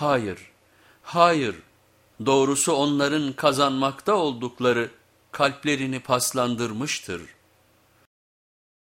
Hayır, hayır, doğrusu onların kazanmakta oldukları kalplerini paslandırmıştır.